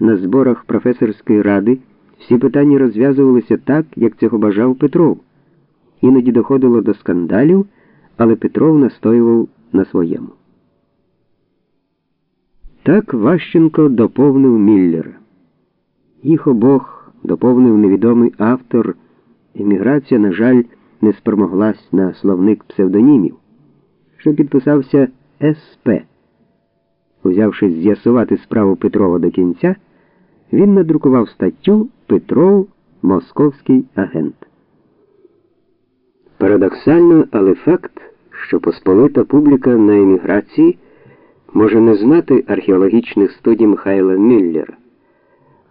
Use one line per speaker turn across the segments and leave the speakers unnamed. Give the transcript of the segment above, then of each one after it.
на зборах професорської ради всі питання розв'язувалися так, як цього бажав Петров. Іноді доходило до скандалів, але Петров настоював на своєму. Так Ващенко доповнив Міллера. Їх обох доповнив невідомий автор. Еміграція, на жаль, не спромоглась на словник псевдонімів, що підписався СП. Узявшись з'ясувати справу Петрова до кінця, він надрукував статтю Петров Московський агент. Парадоксально, але факт, що посполита публіка на еміграції може не знати археологічних студій Михайла Міллера,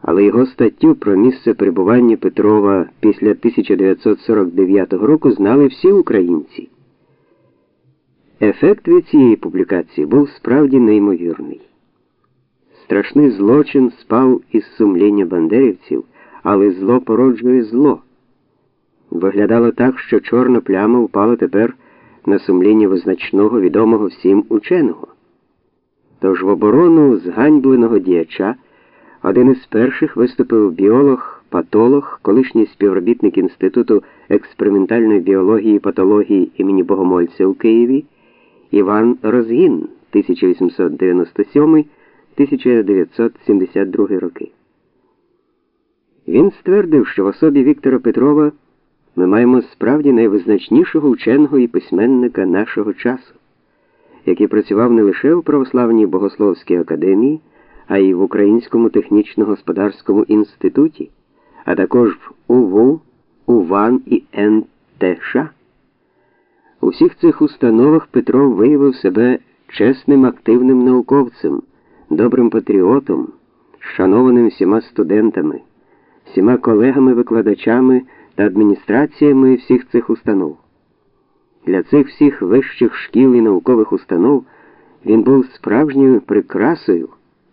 але його статтю про місце перебування Петрова після 1949 року знали всі українці. Ефект від цієї публікації був справді неймовірний. Страшний злочин спав із сумління бандерівців, але зло породжує зло. Виглядало так, що чорна пляма впала тепер на сумління визначного відомого всім ученого. Тож в оборону зганьбленого діяча один із перших виступив біолог, патолог, колишній співробітник Інституту експериментальної біології і патології імені Богомольця у Києві Іван Розгін 1897-1972 роки. Він ствердив, що в особі Віктора Петрова ми маємо справді найвизначнішого ученого і письменника нашого часу, який працював не лише у православній богословській академії, а й в Українському технічно-господарському інституті, а також в УВУ, УВАН і НТШ. У всіх цих установах Петров виявив себе чесним активним науковцем, добрим патріотом, шанованим всіма студентами, всіма колегами-викладачами та адміністраціями всіх цих установ. Для цих всіх вищих шкіл і наукових установ він був справжньою прикрасою,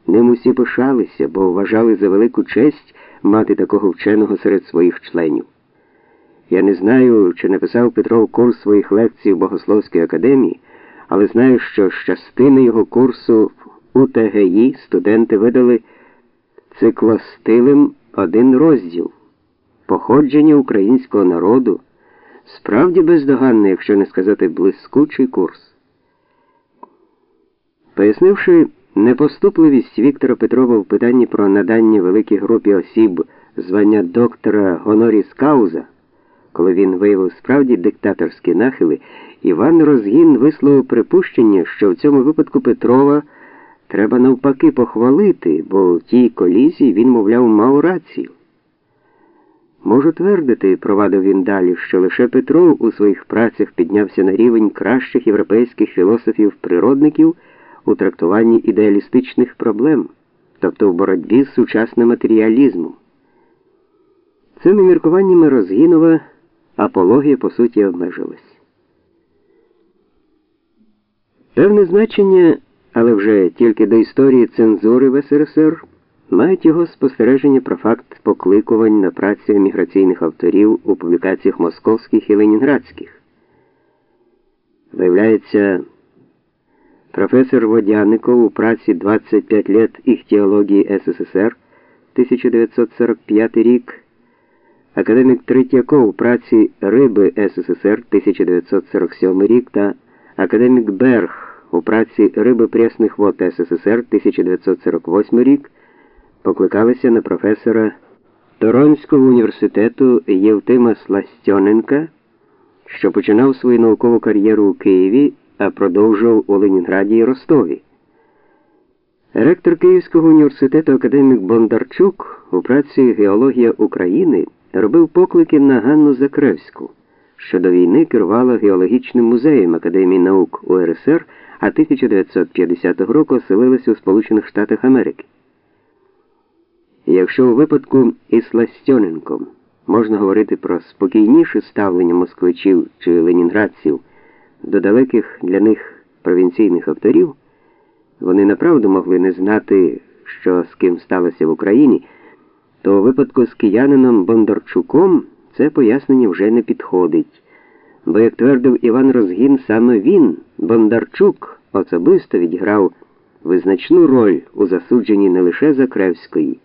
ним усі пишалися, бо вважали за велику честь мати такого вченого серед своїх членів. Я не знаю, чи написав Петров курс своїх лекцій в Богословській академії, але знаю, що з його курсу в УТГІ студенти видали циклостилем один розділ походження українського народу, справді бездоганний, якщо не сказати блискучий курс. Пояснивши непоступливість Віктора Петрова в питанні про надання великій групі осіб звання доктора Гоноріс Кауза, коли він виявив справді диктаторські нахили, Іван Розгін висловив припущення, що в цьому випадку Петрова треба навпаки похвалити, бо в тій колізії він, мовляв, мав рацію. Можу твердити, провадив він далі, що лише Петров у своїх працях піднявся на рівень кращих європейських філософів-природників у трактуванні ідеалістичних проблем, тобто в боротьбі з сучасним матеріалізмом. Цими міркуваннями Розгінова апологія по суті обмежилась. Певне значення, але вже тільки до історії цензури в СРСР мають його спостереження про факт покликувань на працю еміграційних авторів у публікаціях московських і ленінградських. Виявляється, професор Водяников у праці 25 лет іхтіології СССР 1945 рік, академік Третьяков у праці Риби СССР 1947 рік та академік Берг у праці Риби пресних вод СССР 1948 рік покликалися на професора Торонського університету Євтима Сластьоненка, що починав свою наукову кар'єру у Києві, а продовжував у Ленінграді і Ростові. Ректор Київського університету академік Бондарчук у праці Геологія України робив поклики на Ганну Закревську, що до війни керувала геологічним музеєм Академії наук УРСР, а 1950 року оселилася у Сполучених Штатах Америки. Якщо у випадку із Сластьоненком можна говорити про спокійніше ставлення москвичів чи ленінградців до далеких для них провінційних авторів, вони направду могли не знати, що з ким сталося в Україні, то у випадку з киянином Бондарчуком це пояснення вже не підходить. Бо, як твердив Іван Розгін, саме він, Бондарчук, особисто відіграв визначну роль у засудженні не лише Закревської,